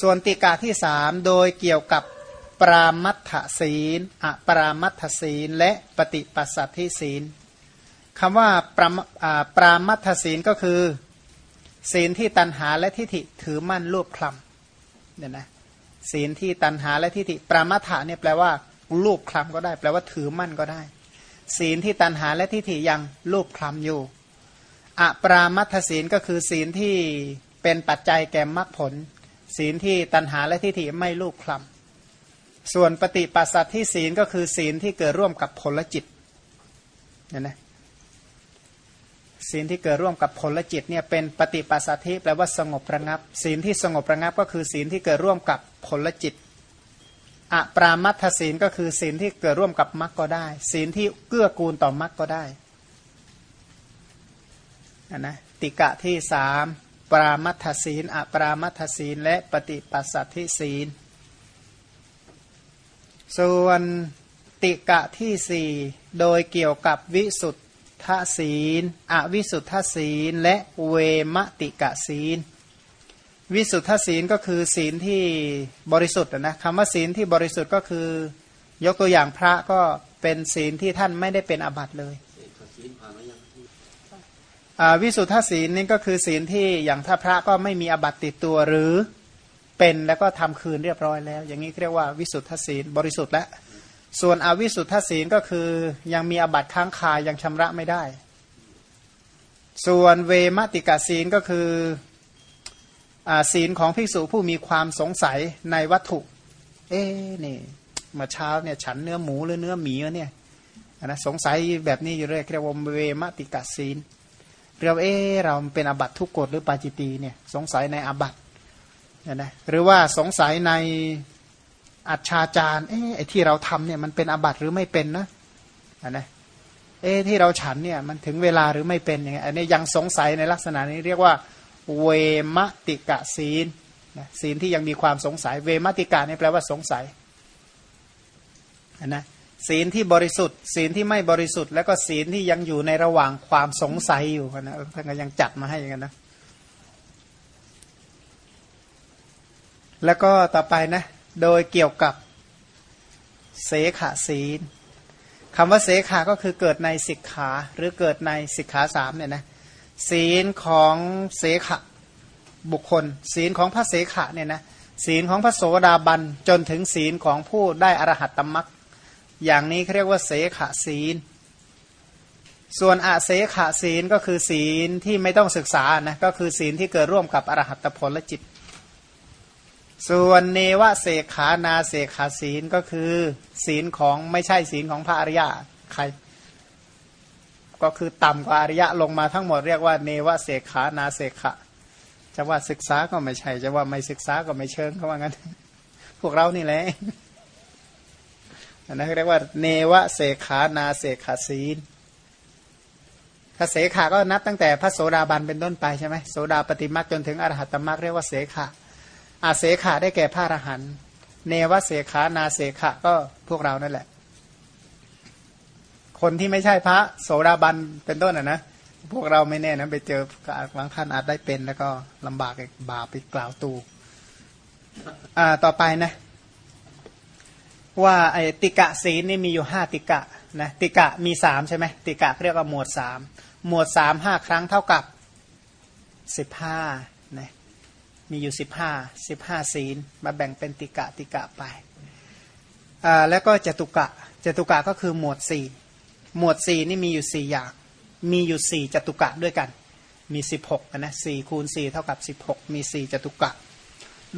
ส่วนติกะที่สามโดยเกี่ยวกับปรามัตถศีลอปรามัตถศีล และปฏิปัสสัตทิศีลคำว่าปราปรามัตถศีลก็คือ ศีลที่ตันหาและทิฏฐิถือมั่นรวบคลำเนี่ยนะศีลที่ตันหาและทิฏฐิปรามัตถะเนี่ยแปลว่ารูปคลำก็ได้ แปลว่าถือมั่นก็ได้ ศีลที่ตันหาและทิฏฐิยังรูปคลำอยู่อปรามัตถศีลก็คือศีลที่เป็นปัจจัยแก่มรรคผล ศีลที่ตันหาและทิฏฐิไม่รูปคลำส่วนปฏิปัสสัตที่ศีลก็คือศีลที่เกิดร่วมกับผลจิตเนี่ยนะศีลที่เกิดร่วมกับผลจิตเนี่ยเป็นปฏิปัสสัตทิแปลว่าสงบระงับ ศีลที่สงบระงับก็คือศีลที่เกิดร่วมกับผลจิตอปรามัทศีลก็คือศีลที่เกิดร่วมกับมรรคก็ได้ ศีลที่เกื้อกูลต่อมรรคก็ได้นะติกะที่สาม ปรามัทศีล อปรามัทศีล และปฏิปัสสัตทิศีล ส่วนติกะที่สี่โดยเกี่ยวกับวิสุทธศีล อวิสุทธศีล และเวมติกะศีล วิสุทธศีลก็คือศีลที่บริสุทธิ์นะคำว่าศีลที่บริสุทธิ์ก็คือ ยกตัวอย่างพระก็เป็นศีลที่ท่านไม่ได้เป็นอาบัติเลย วิสุทธศีลนี่ก็คือศีลที่อย่างถ้าพระก็ไม่มีอบัตติดตัวหรือเป็นแล้วก็ทำคืนเรียบร้อยแล้ว อย่างนี้เรียกว่าวิสุทธศีลบริสุทธิ์แล้วส่วนอวิสุทธศีลก็คือยังมีอบัตค้างคายังชำระไม่ได้ ส่วนเวมติกาศีลก็คืออศีลของภิกษุผู้มีความสงสัยในวัตถุ เอ๊นี่เมื่อเช้าเนี่ยฉันเนื้อหมูหรือเนื้อหมีเนี่ยนะสงสัยแบบนี้อยู่เรื่อยเรียกว่าเวมติกาศีล เรียกเอ๊เราเป็นอบัตทุกกฎหรือปาจิตีเนี่ยสงสัยในอบัตนะหรือว่าสงสัยในอัจฉาจารเอ๊ะที่เราทำเนี่ยมันเป็นอบัตหรือไม่เป็นนะนะเอ๊ที่เราฉันเนี่ยมันถึงเวลาหรือไม่เป็นอย่างเงี้ยอันนี้ยังสงสัยในลักษณะนี้เรียกว่าเวมติกะศีลนะศีลที่ยังมีความสงสัย เวมติกะนี่แปลว่าสงสัยนะ ศีลที่บริสุทธิ์ ศีลที่ไม่บริสุทธิ์ แล้วก็ศีลที่ยังอยู่ในระหว่างความสงสัยอยู่นะท่านก็ยังจัดมาให้อย่างนั้นนะแล้วก็ต่อไปนะ โดยเกี่ยวกับเสขศีลคำว่าเสขาก็คือเกิดในสิกขาหรือเกิดในสิกขาสามเนี่ยนะศีลของเสขะบุคคล ศีลของพระเสขะเนี่ยนะศีลของพระโสดาบันจนถึงศีลของผู้ได้อรหัตตมัก อย่างนี้เขาเรียกว่าเสขศีล ส่วนอาเสขศีลก็คือศีลที่ไม่ต้องศึกษานะก็คือศีลที่เกิดร่วมกับอรหัตผลและจิต ส่วนเนวเสขานาเสขาศีลก็คือ ศีลของไม่ใช่ศีลของพระอริยะใคร ก็คือต่ำกว่าอริยะลงมาทั้งหมดเรียกว่าเนวเสขานาเสขะจะว่าศึกษาก็ไม่ใช่ จะว่าไม่ศึกษาก็ไม่เชิงเขาว่างั้น พวกเรานี่แหละ อันนั้นเรียกว่า เนวเสขานาเสขาศีลถ้าเสขาก็นับตั้งแต่พระโสดาบันเป็นต้นไปใช่ไหมโสดาปฏิมาจนถึงอรหัตตมรรคเรียกว่าเสขาอาเสขาได้แก่พระอรหันต์เนวเสขานาเสขะก็พวกเรานั่นแหละ คนที่ไม่ใช่พระโสดาบันเป็นต้นอะนะพวกเราไม่แน่นะไปเจอบางท่านอาจได้เป็นแล้วก็ลำบากบาปไปกล่าวตูอ่าต่อไปนะ ว่าไอติกะศีลนี่มีอยู่ห้าติกะนะติกะมีสามใช่ไหมติกะเรียกว่าหมวดสามหมวดสามห้าครั้งเท่ากับสิบห้านะมีอยู่สิบห้าสิบห้าศีลมาแบ่งเป็นติกะติกะไปอ่าแล้วก็จตุกะจตุกะก็คือหมวดสี่หมวดสี่นี่มีอยู่สี่อย่าง มีอยู่สี่จตุกะด้วยกัน มีสิบหกนะสี่คูณสี่เท่ากับสิบหกมีสี่จตุกะ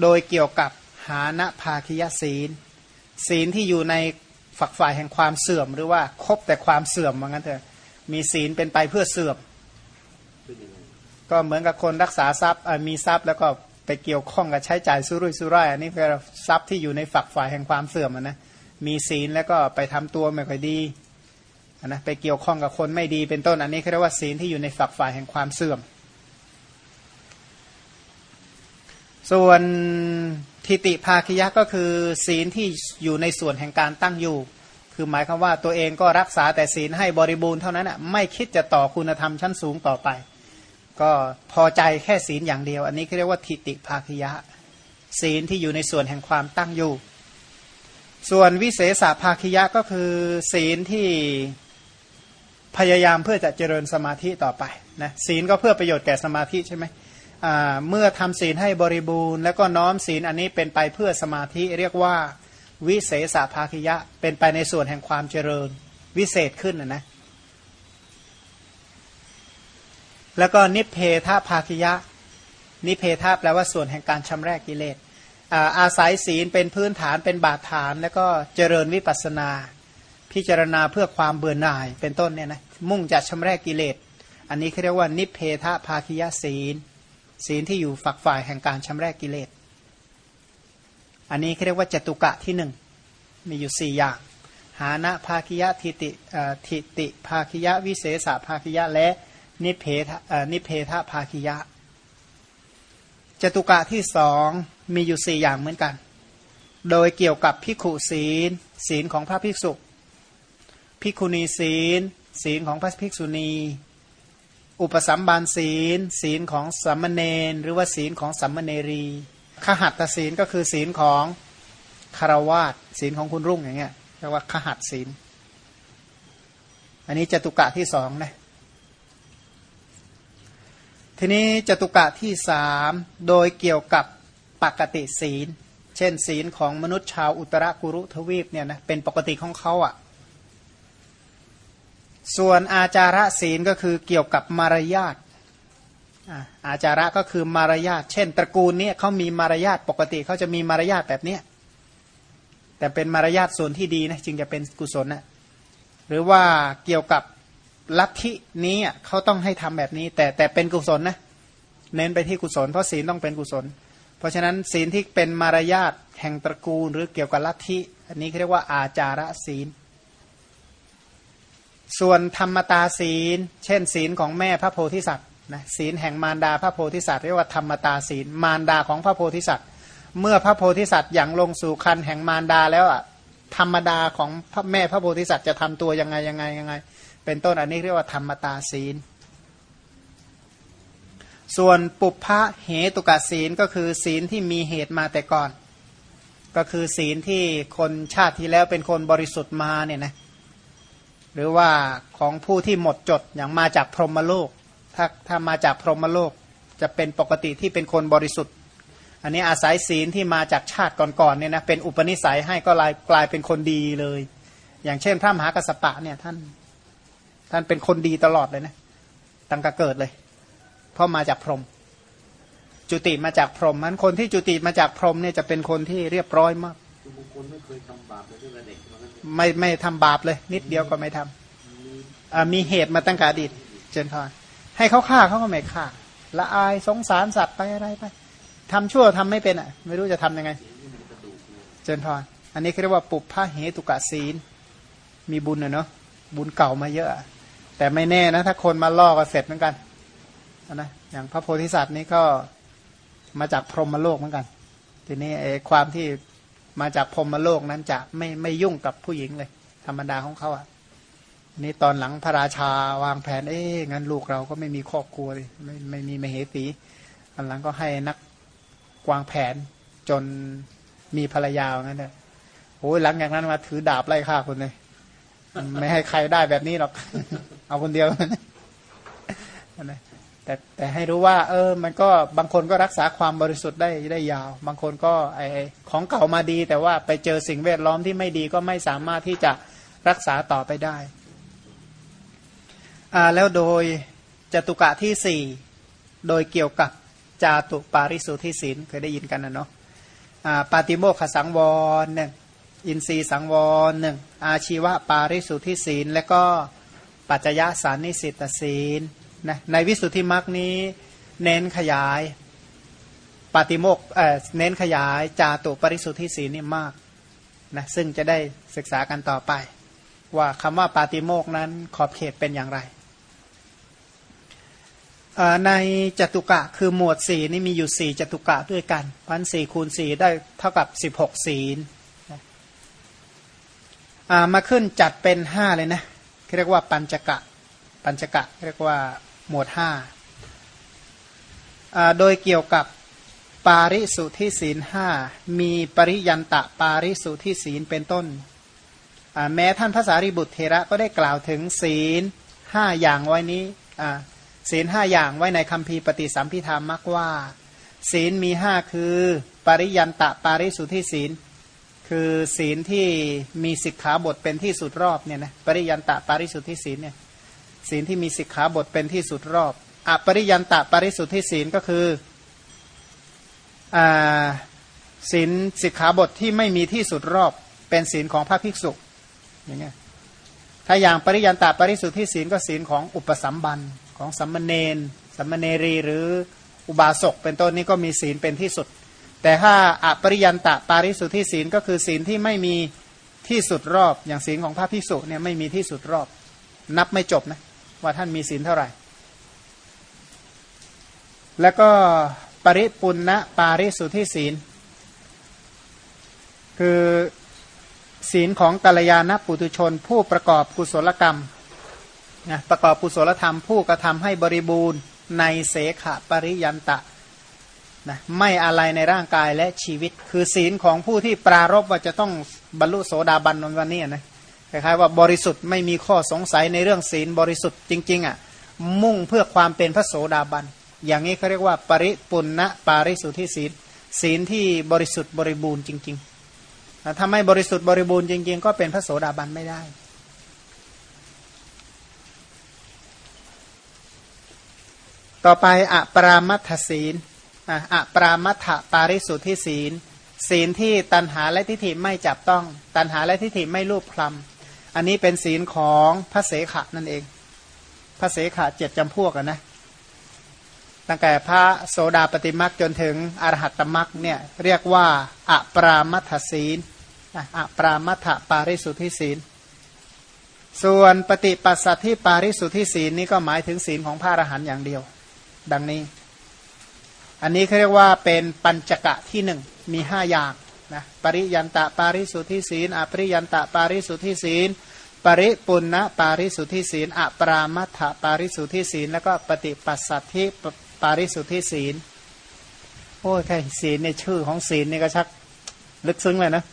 โดยเกี่ยวกับหาณภาคิยศีล ศีลที่อยู่ในฝักฝ่ายแห่งความเสื่อม หรือว่าครบแต่ความเสื่อมว่างั้นเถอะมีศีลเป็นไปเพื่อเสื่อม ก็เหมือนกับคนรักษาทรัพย์มีทรัพย์แล้วก็ไปเกี่ยวข้องกับใช้จ่ายสุรุ่ยสุร่ายอันนี้คือทรัพย์ที่อยู่ในฝักฝ่ายแห่งความเสื่อมนะมีศีลแล้วก็ไปทำตัวไม่ค่อยดีนะไปเกี่ยวข้องกับคนไม่ดีเป็นต้นอันนี้เรียกว่าศีลที่อยู่ในฝักฝ่ายแห่งความเสื่อม ส่วนทิติภาคยะก็คือ ศีลที่อยู่ในส่วนแห่งการตั้งอยู่ คือหมายความว่าตัวเองก็รักษาแต่ศีลให้บริบูรณ์เท่านั้นอะไม่คิดจะต่อคุณธรรมชั้นสูงต่อไป ก็พอใจแค่ศีลอย่างเดียว อันนี้เขาเรียกว่าทิติภาคยะ ศีลที่อยู่ในส่วนแห่งความตั้งอยู่ ส่วนวิเศษภาคิยะก็คือ ศีลที่พยายามเพื่อจะเจริญสมาธิต่อไปนะศีลก็เพื่อประโยชน์แก่สมาธิใช่ไหม เมื่อทำศีลให้บริบูรณ์ แล้วก็น้อมศีลอันนี้เป็นไปเพื่อสมาธิเรียกว่าวิเศษภาคิยะ เป็นไปในส่วนแห่งความเจริญ วิเศษขึ้นนะนะแล้วก็นิเพทภาคิยะ นิเพทาแปลว่าส่วนแห่งการชำระกิเลสอาอาศัยศีลเป็นพื้นฐานเป็นบาดฐาน แล้วก็เจริญวิปัสนา พิจารณาเพื่อความเบื่อหน่ายเป็นต้นเนี่ยนะมุ่งจะชำระกิเลส อันนี้เขาเรียกว่านิเพทภาคิยะศีล ศีลที่อยู่ฝักฝ่ายแห่งการชำระกิเลส อันนี้เรียกว่าจตุกะที่หนึ่งมีอยู่สี่อย่าง หานะภาคิยะทิติทิติภาคิยะวิเศษภาคิยะและนิเพทนิเพทภาคิยะจตุกะที่สองมีอยู่สี่อย่างเหมือนกัน โดยเกี่ยวกับพิขุศีล ศีลของพระภิกษุพิกุณีศีล ศีลของพระภิกษุณี อุปสัมบาลศีล ศีลของสัมมเนนหรือว่าศีลของสัมมเนรีขหัตศีลก็คือศีลของคารวาสศีลของคุณรุ่งอย่างเงี้ยเรียกว่าขหัตศีล อันนี้จตุกะที่สองนะทีนี้จตุกะที่สามโดยเกี่ยวกับปกติศีล เช่น ศีลของมนุษย์ชาวอุตรกุรุทวีปเนี่ยนะเป็นปกติของเขาอะ่ะ ส่วนอาจาระศีลก็คือเกี่ยวกับมารยาทอาจาระก็คือมารยาท เช่น ตระกูลนี้เขามีมารยาทปกติเขาจะมีมารยาทแบบเนี้ยแต่เป็นมารยาทส่วนที่ดีนะจึงจะเป็นกุศลนะหรือว่าเกี่ยวกับลัทธินี้เขาต้องให้ทำแบบนี้ แต่แต่เป็นกุศลนะเน้นไปที่กุศลเพราะศีลต้องเป็นกุศล เพราะฉะนั้นศีลที่เป็นมารยาทแห่งตระกูล หรือเกี่ยวกับลัทธิอันนี้เรียกว่าอาจาระศีล ส่วนธรรมตาศีล เช่น ศีลของแม่พระโพธิสัตว์นะศีลแห่งมารดาพระโพธิสัตว์เรียกว่าธรรมตาศีล มารดาของพระโพธิสัตว์ เมื่อพระโพธิสัตว์อย่างลงสู่คันแห่งมารดาแล้วอะธรรมดาของพระแม่พระโพธิสัตว์จะทำตัวยังไงยังไงยังไง เป็นต้นอันนี้เรียกว่าธรรมตาศีล ส่วนปุพพะเหตุกะศีลก็คือศีลที่มีเหตุมาแต่ก่อน ก็คือศีลที่คนชาติที่แล้วเป็นคนบริสุทธิ์มาเนี่ยนะ หรือว่าของผู้ที่หมดจดอย่างมาจากพรหมโลก ถ้าถ้ามาจากพรหมโลกจะเป็นปกติที่เป็นคนบริสุทธิ์ อันนี้อาศัยศีลที่มาจากชาติก่อนๆเนี่ยนะเป็นอุปนิสัยให้ก็กลายกลายเป็นคนดีเลย อย่างเช่น พระมหากัสปะเนี่ยท่าน ท่านเป็นคนดีตลอดเลยนะตั้งแต่เกิดเลย เพราะมาจากพรหมจุติมาจากพรหมมันคนที่จุติมาจากพรหมเนี่ยจะเป็นคนที่เรียบร้อยมาก ไม่เคยทำบาปเลยเด็กไม่ไม่ทำบาปเลย นิดเดียวก็ไม่ทำมีเหตุมาตั้งแต่อดีตเจนพรให้เขาฆ่าเขาก็ไม่ฆ่าละอายสงสารสัตว์ไปอะไรไปทำชั่วทำไม่เป็นอะ ไม่รู้จะทํำยังไง เจนพรอันนี้เรียกว่าปุพพะเหตุกะศีล มีบุญเนาะบุญเก่ามาเยอะ แต่ไม่แน่นะ ถ้าคนมาล่อก็เสร็จเหมือนกันนะอย่างพระโพธิสัตว์นี่ก็มาจากพรหมโลกเหมือนกัน ทีนี้ไอ้ความที่ มาจากพรมโลกนั้นจะไม่ไม่ยุ่งกับผู้หญิงเลย ธรรมดาของเขาอะนี่ตอนหลังพระราชาวางแผน เอ๊ะงั้นลูกเราก็ไม่มีครอบครัวเลยไม่ไม่มีมเหสีตอนหลังก็ให้นักวางแผนจนมีภรรยาอย่างนั้นเลยโอ้ยหลังจากนั้นมาถือดาบไล่ฆ่าคนเลยไม่ให้ใครได้แบบนี้หรอก เอาคนเดียวนะ แต่แต่ให้รู้ว่า เออ มันก็บางคนก็รักษาความบริสุทธิ์ได้ได้ยาว บางคนก็ไอของเก่ามาดี แต่ว่าไปเจอสิ่งแวดล้อมที่ไม่ดีก็ไม่สามารถที่จะรักษาต่อไปได้อ่าแล้วโดยจตุกะที่สี่โดยเกี่ยวกับจาตุปาริสุทธิศีลเคยได้ยินกันนะเนาะอ่าปาติโมขสังวรเนี่ยอินทรีสังวรหนึ่งอาชีวะปาริสุทธิศีล และก็ปัจจยะสารนิสิตศีล นะในวิสุทธิมรรคนี้เน้นขยายปาติโมกเเน้นขยายจาตุปริสุทธิศีนี่มากนะซึ่งจะได้ศึกษากันต่อไป ว่าคำว่าปาติโมกนั้นขอบเขตเป็นอย่างไร ในจตุกะคือหมวดสี่นี่มีอยู่สี่จตุกะด้วยกันพันสี่คูณสี่ได้เท่ากับสิบหกศีลมาขึ้นจัดเป็นห้าเลยนะเรียกว่าปัญจกะปัญจกะเรียกว่า หมวดห้าโดยเกี่ยวกับปาริสุทธิศีลห้ามีปริยันตะปาริสุทธิศีลเป็นต้น แม้ท่านภาษาริบุตรเทระก็ได้กล่าวถึงศีลห้าอย่างไว้นี้ศีลห้าอย่างไว้ในคำพีปฏิสัมพิธามักว่า ศีลมีห้าคือปริยันตะปาริสุทธิศีล คือศีลที่มีสิกขาบทเป็นที่สุดรอบเนี่ยนะปริยันตะปาริสุทธิศีลเนี่ย ศีลที่มีสิกขาบทเป็นที่สุดรอบอปริยันตะปาริสุทธิศีลก็คือศีลสิกขาบทที่ไม่มีที่สุดรอบเป็นศีลของพระภิกษุอย่างเงี้ยถ้าอย่างปริยันตะปริสุทธิศีลก็ศีลของอุปสัมบันของสัมมเนนสัมมเนรีหรืออุบาสกเป็นต้นนี้ก็มีศีลเป็นที่สุด แต่ถ้าอปริยันตะปาริสุทธิศีลก็คือศีลที่ไม่มีที่สุดรอบ อย่างศีลของพระภิกษุเนี่ยไม่มีที่สุดรอบ นับไม่จบนะ ว่าท่านมีศีลเท่าไหร่ แล้วก็ปริปุณณปาริสุทธิศีล คือศีลของกัลยาณปุตุชน ผู้ประกอบกุศลกรรมนะประกอบกุศลธรรมผู้กระทำให้บริบูรณ์ในเสขะปริยันตะนะไม่อะไรในร่างกายและชีวิต คือศีลของผู้ที่ปรารบว่าจะต้องบรรลุโสดาบันวันนี้นะ คล้ายๆว่าบริสุทธิ์ไม่มีข้อสงสัยในเรื่องศีลบริสุทธิ์จริงๆอะมุ่งเพื่อความเป็นพระโสดาบัน อย่างนี้เขาเรียกว่า ปริปุณณปาริสุทธิศีล ศีลที่บริสุทธิ์บริบูรณ์จริงๆถ้าไม่บริสุทธิ์บริบูรณ์จริงๆ ก็เป็นพระโสดาบันไม่ได้ต่อไปอะปรามัทศีลอะปรามัทปาริสุทธิศีล ศีลที่ตันหาและทิฏฐิไม่จับต้อง ตันหาและทิฏฐิไม่รูปคลำ อันนี้เป็นศีลของพระเสขะนั่นเอง พระเสขะเจ็ดจำพวกนะตั้งแต่พระโสดาปฏิมักจนถึงอรหัตตมักเนี่ยเรียกว่าอะปรามัทศีลอะปรามัทปาริสุทธิศีล ส่วนปฏิปัสสัทธิปาริสุทธิศีลนี้ก็หมายถึงศีลของพระอรหันต์อย่างเดียว ดังนี้ อันนี้เขาเรียกว่าเป็นปัญจกะที่หนึ่งมีห้าอย่าง นะปริยันตะปาริสุทธิศีลอปริยันตะปาริสุทธิศีล ปริปุณณปาริสุทธิศีลอะปรามัทปาริสุทธิศีล แล้วก็ปฏิปัสสัทธิปาริสุทธิศีลโอ้แค่ศีลในชื่อของศีลนี่ก็ชักลึกซึ้งเลยนะ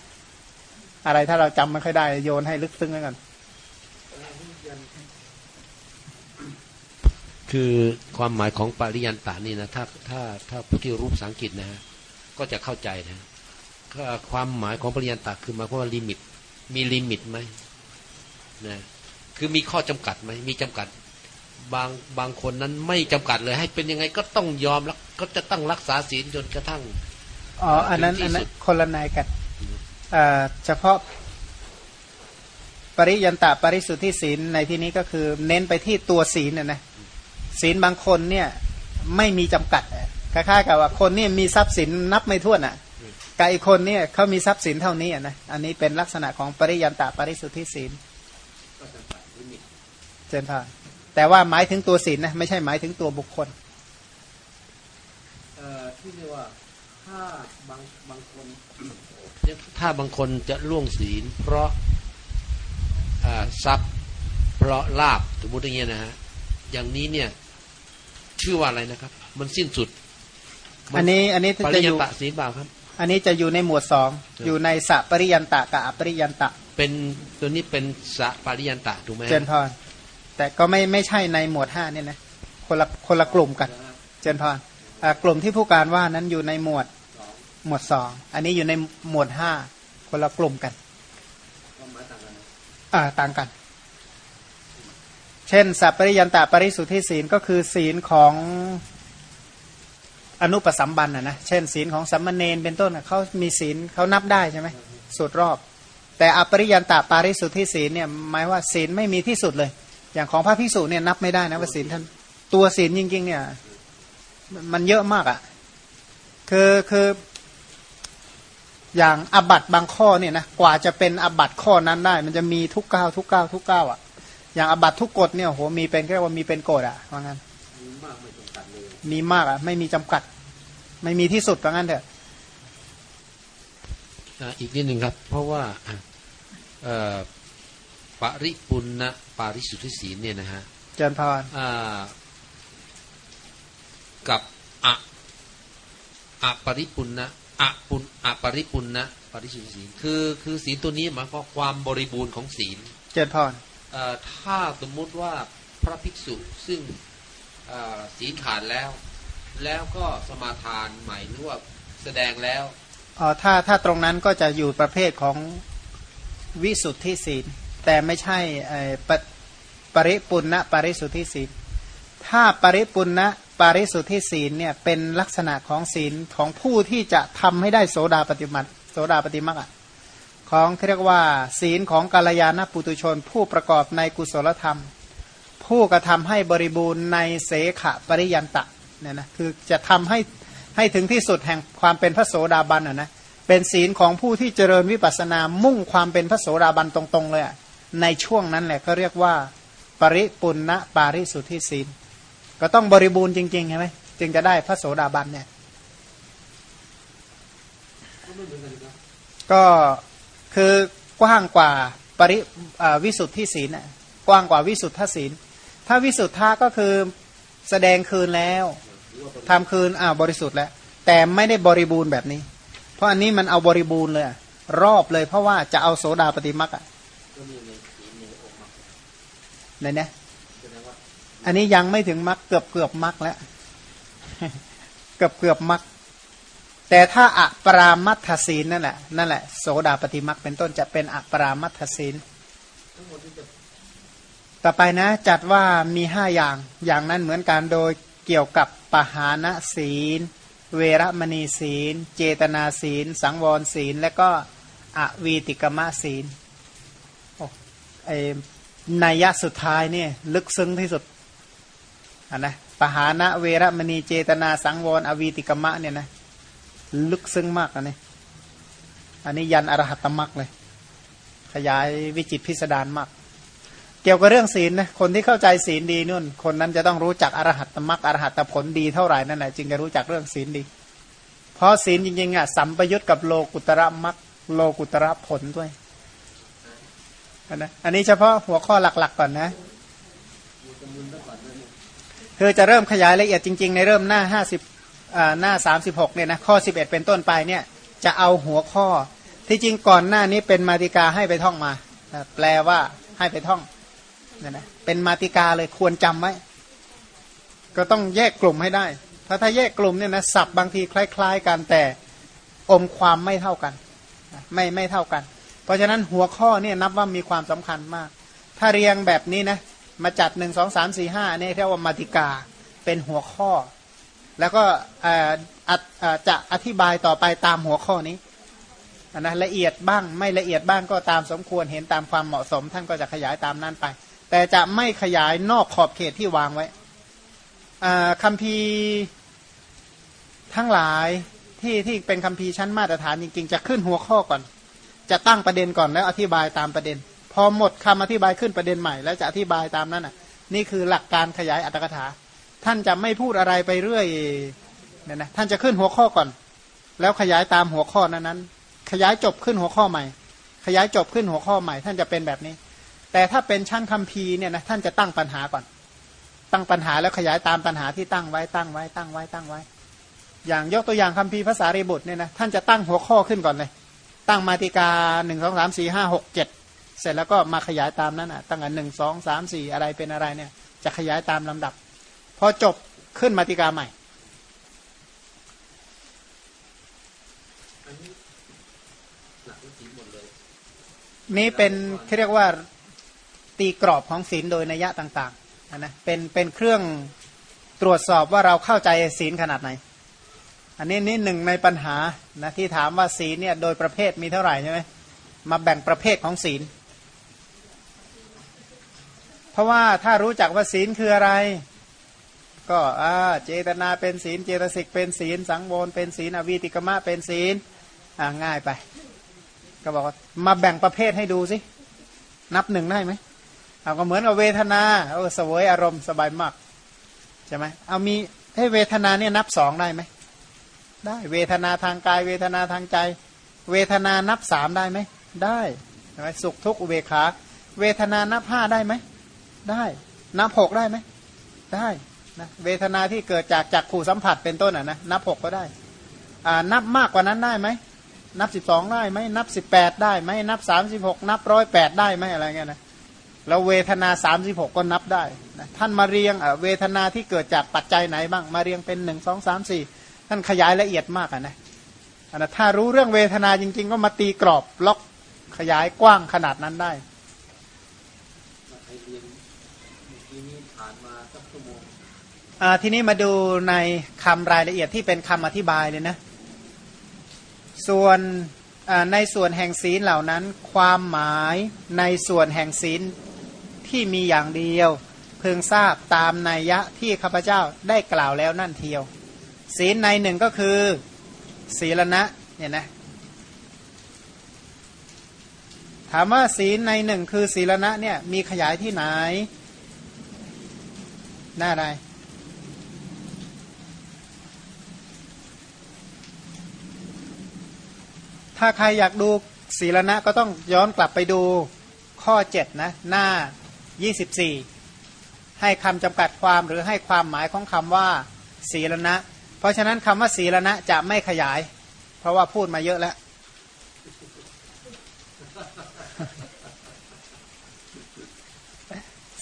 อะไรถ้าเราจำไม่ค่อยได้โยนให้ลึกซึ้งแล้วกัน คือความหมายของปริยันตานี่นะถ้าถ้าถ้าผู้ที่รู้ภาษาอังกฤษนะฮะก็จะเข้าใจนะ ความหมายของปริยันตาคือหมายความว่าลิมิต มีลิมิตไหมนะคือมีข้อจำกัดไหมมีจำกัด บางบางคนนั้นไม่จำกัดเลย ให้เป็นยังไงก็ต้องยอมแล้วก็จะต้องรักษาศีลจนกระทั่งอ๋ออันนั้นอันนั้นคนละนายกันเฉพาะปริยันตะปริสุทธิศีลในที่นี้ก็คือ เน้นไปที่ตัวศีลน่ะนะศีลบางคนเนี่ยไม่มีจำกัดคล้ายๆกับว่าคนนี่มีทรัพย์สินนับไม่ถ้วนอะ กับอีกคนเนี่ยเขามีทรัพย์สินเท่านี้อะนะอันนี้เป็นลักษณะของปริยันตะปริสุทธิศีลเจนพานแต่ว่าหมายถึงตัวศีลนะไม่ใช่หมายถึงตัวบุคคลที่เรียกว่าถ้าบางบางคนถ้าบางคนจะล่วงศีล เพราะทรัพย์เพราะลาบสมมติอย่างเงี้ยนะฮะอย่างนี้เนี่ยชื่อว่าอะไรนะครับ มันสิ้นสุด อันนี้อันนี้จะอยู่ศีลบ่าครับ อันนี้จะอยู่ในหมวดสองอยู่ในสัปริยันตะกับอปริยันตะ เป็นตัวนี้เป็นสัปริยันตะถูกไหมเจนพรแต่ก็ไม่ไม่ใช่ในหมวดห้านี่นะคนละคนละกลุ่มกัน เจนพรกลุ่มที่ผู้การว่านั้นอยู่ในหมวดหมวดสองอันนี้อยู่ในหมวดห้าคนละกลุ่มกันอ่าต่างกัน เช่นสัพปริยันตะปริสุทธิศีลก็คือศีลของ อนุปสัมบันนะนะเช่นศีลของสัมมเนนเป็นต้นเขามีศีลเขานับได้ใช่ไหมสุดรอบ แต่อปริยันตะปาริสุทธิศีลเนี่ยหมายว่าศีลไม่มีที่สุดเลย อย่างของพระพิสุเนี่ยนับไม่ได้นะว่าศีลท่านตัวศีลจริงๆเนี่ยมันเยอะมากอะ่ะคือคืออย่างอบัตบางข้อเนี่ยนะกว่าจะเป็นอบัตข้อนั้นได้ มันจะมีทุกเก้าทุกเก้าทุกเก้าอะ อย่างอบัตทุกกฎเนี่ยโหมีเป็นแค่ว่ามีเป็นกฎอะว่างั้น มีมากอะ ไม่มีจำกัด ไม่มีที่สุดว่างั้นเถอะอีกนิดหนึ่งครับ เพราะว่าปริปุณณปาริสุทธิศีลเนี่ยนะฮะเจริญพรกับอะอะปริปุณนะอะปุณอะปริปุณนะปริสุทธิศีลคือคือศีลตัวนี้หมายความความบริบูรณ์ของศีล เจริญพรเอ่อถ้าสมมุติว่าพระภิกษุซึ่งเอ่อ ศีลขาดแล้ว แล้วก็สมาทานใหม่หรือว่าแสดงแล้วอ๋อถ้าถ้าตรงนั้นก็จะอยู่ประเภทของวิสุทธิศีล แต่ไม่ใช่ปปริปุณณปริสุทธิศีล ถ้าปริปุณณปริสุทธิศีลเนี่ยเป็นลักษณะของศีลของผู้ที่จะทำให้ได้โสดาปฏิมัติโสดาปฏิมักอะของเขาเรียกว่า ศีลของกาลยานปุตุชนผู้ประกอบในกุศลธรรม ผู้กระทำให้บริบูรณ์ในเสขะปริยันตะเนี่ยนะคือจะทำให้ให้ถึงที่สุดแห่งความเป็นพระโสดาบันอะนะเป็นศีลของผู้ที่เจริญวิปัสสนามุ่งความเป็นพระโสดาบันตรงๆเลยในช่วงนั้นแหละก็เรียกว่า ปริปุณณปาริสุทธิศีล ก็ต้องบริบูรณ์จริงๆใช่ไหมจึงจะได้พระโสดาบันเนี่ยก็คือกว้างกว่าปริวิสุทธิศีลกว้างกว่าวิสุทธศีล ถ้าวิสุทธะก็คือแสดงคืนแล้วทำคืนอ้าบริสุทธิ์แล้ว แต่ไม่ได้บริบูรณ์แบบนี้ เพราะอันนี้มันเอาบริบูรณ์เลย รอบเลยเพราะว่าจะเอาโสดาปฏิมักอะไหนเนี่ยอันนี้ยังไม่ถึงมักเกือบเกือบมักแล้วเกือบเกือบมักแต่ถ้าอะปรามัทศีลนั่นแหละนั่นแหละโสดาปฏิมักเป็นต้นจะเป็นอะปรามัทศีล ต่อไปนะจัดว่ามีห้าอย่างอย่างนั้นเหมือนกันโดยเกี่ยวกับปหานะศีล เวรมณีศีล เจตนาศีล สังวรศีล และก็อวีติกมะศีลโอ้ไอนัยยะสุดท้ายเนี่ยลึกซึ้งที่สุดอะนะปหานะเวรมณีเจตนาสังวร อวีติกมะเนี่ยนะลึกซึ้งมากอันนี้อันนี้ยันอรหัตตมรรคเลย ขยายวิจิตพิสดารมาก เกี่ยวกับเรื่องศีลนะคนที่เข้าใจศีลดีนู่น คนนั้นจะต้องรู้จักอรหัตมรรคอรหัตผลดีเท่าไหร่นั่นแหละจึงจะรู้จักเรื่องศีลดี เพราะศีลจริงๆอะสัมปยุตกับโลกุตระมรรคโลกุตระผลด้วยนนะอันนี้เฉพาะหัวข้อหลักๆก่อนนะคือจะเริ่มขยายละเอียดจริง ๆ ในเริ่มหน้าห้าสิบหน้าสามสิบหกเนี่ยนะข้อสิบเอ็ดเป็นต้นไปเนี่ยจะเอาหัวข้อที่จริงก่อนหน้านี้เป็นมาติกาให้ไปท่องมา แปลว่าให้ไปท่อง เนี่ยนะเป็นมาติกาเลยควรจำไว้ก็ต้องแยกกลุ่มให้ได้ ถ้าถ้าแยกกลุ่มเนี่ยนะศัพท์บางทีคล้าย ๆ กันแต่อมความไม่เท่ากัน ไม่ไม่เท่ากัน เพราะฉะนั้นหัวข้อเนี่ยนับว่ามีความสำคัญมาก ถ้าเรียงแบบนี้นะมาจัดหนึ่งสองสามสี่ห้าเนี่ยเรียกว่ามาติกาเป็นหัวข้อ แล้วก็จะอธิบายต่อไปตามหัวข้อนี้นะละเอียดบ้างไม่ละเอียดบ้างก็ตามสมควรเห็นตามความเหมาะสม ท่านก็จะขยายตามนั้นไป แต่จะไม่ขยายนอกขอบเขตที่วางไว้คำพีทั้งหลายที่ที่เป็นคำพีชั้นมาตรฐานจริงๆ จะขึ้นหัวข้อก่อน จะตั้งประเด็นก่อนแล้วอธิบายตามประเด็น พอหมดคำอธิบายขึ้นประเด็นใหม่ แล้วจะอธิบายตามนั้นอะ นี่คือหลักการขยายอัตถกถา ท่านจะไม่พูดอะไรไปเรื่อยเนี่ยนะท่านจะขึ้นหัวข้อก่อน แล้วขยายตามหัวข้อนั้นนั้นขยายจบขึ้นหัวข้อใหม่ ขยายจบขึ้นหัวข้อใหม่ ท่านจะเป็นแบบนี้ แต่ถ้าเป็นชั้นคัมภีร์เนี่ยนะท่านจะตั้งปัญหาก่อน ตั้งปัญหาแล้วขยายตามปัญหาที่ตั้งไว้ตั้งไว้ตั้งไว้ตั้งไว้ อย่างยกตัวอย่างคัมภีร์ภาษารีบุตรเนี่ยนะท่านจะตั้งหัวข้อขึ้นก่อนเลย ตั้งมาติกาหนึ่งสองสามสี่ห้าหกเจ็ดเสร็จแล้วก็มาขยายตามนั้นอะ ตั้งแต่หนึ่งสองสามสี่อะไรเป็นอะไรเนี่ย จะขยายตามลำดับ พอจบขึ้นมาติกาใหม่นี่เป็นเรียกว่า ตีกรอบของศีลโดยนัยยะต่างๆนะเป็นเป็นเครื่องตรวจสอบว่าเราเข้าใจศีลขนาดไหน อันนี้นี่หนึ่งในปัญหานะที่ถามว่าศีลเนี่ยโดยประเภทมีเท่าไหร่ใช่ไหมมาแบ่งประเภทของศีล เพราะว่าถ้ารู้จักว่าศีลคืออะไร ก็อ่าเจตนาเป็นศีล เจตสิกเป็นศีล สังวรเป็นศีลอวีติกมะเป็นศีลอ่าง่ายไป ก็บอกว่ามาแบ่งประเภทให้ดูสินับหนึ่งได้ไหม เอาก็เหมือนกับเวทนาเออสวยอารมณ์สบายมากใช่ไหมเอามีให้เวทนาเนี่ยนับสองได้ไหมได้เวทนาทางกายเวทนาทางใจ เวทนานับสามได้ไหมได้ใช่ไหมสุขทุกข์อุเบกขาเวทนานับห้าได้ไหมได้นับหกได้ไหมได้นะเวทนาที่เกิดจากจากขู่สัมผัสเป็นต้นอะนะนับหกก็ได้อ่านับมากกว่านั้นได้ไหมนับสิบสองได้ไหมนับสิบแปดได้ไหมนับสามสิบหกนับร้อยแปดได้ไหมอะไรเงี้ยนะ แล้วเวทนาสามสิบหกก็นับได้นะท่านมาเรียงเวทนาที่เกิดจากปัจจัยไหนบ้างมาเรียงเป็นหนึ่งสองสามสี่ท่านขยายละเอียดมากนะนะถ้ารู้เรื่องเวทนาจริง ๆ ก็มาตีกรอบล็อกขยายกว้างขนาดนั้นได้ทีนี้มาดูในคำรายละเอียดที่เป็นคำอธิบายเลยนะ ส่วนในส่วนแห่งศีลเหล่านั้น ความหมายในส่วนแห่งศีล ที่มีอย่างเดียว เพึงทราบตามนัยยะที่ข้าพเจ้าได้กล่าวแล้วนั่นเทียว ศีลในหนึ่งก็คือ ศีลณะเนี่ยนะถามว่าศีลในหนึ่งคือศีลณะเนี่ยมีขยายที่ไหน หน้าอะไรถ้าใครอยากดูศีลณะก็ต้องย้อนกลับไปดูข้อ 7 นะ หน้า 24 ให้คำจำกัดความหรือให้ความหมายของคำว่าศีลณะเพราะฉะนั้นคำว่าศีลณะจะไม่ขยาย เพราะว่าพูดมาเยอะแล้ว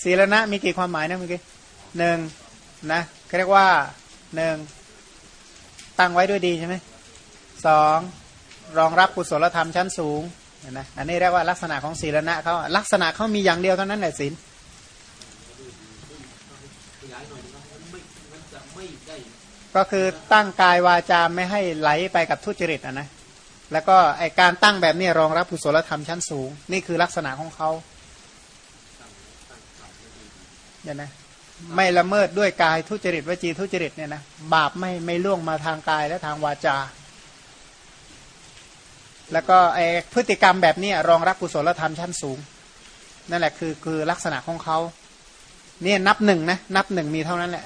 ศีลณะมีกี่ความหมายนะเมื่อกี้หนึ่งนะเรียกว่าหนึ่งตั้งไว้ด้วยดีใช่ไหมสองรองรับกุศลธรรมชั้นสูง นะอันนี้เรียกว่าลักษณะของศีลณะเขาลักษณะเขามีอย่างเดียวเท่านั้นแหละศีลก็คือตั้งกายวาจาไม่ให้ไหลไปกับทุจริตอะนะแล้วก็ไอการตั้งแบบนี้รองรับกุศลธรรมชั้นสูง นี่คือลักษณะของเขาเนี่ยนะไม่ละเมิดด้วยกายทุจริตวจีทุจริตเนี่ยนะบาปไม่ไม่ล่วงมาทางกายและทางวาจา แล้วก็ไอพฤติกรรมแบบนี้รองรับกุศลธรรมชั้นสูง นั่นแหละคือคือลักษณะของเขาเนี่ยนับหนึ่งนะนับหนึ่งมีเท่านั้นแหละ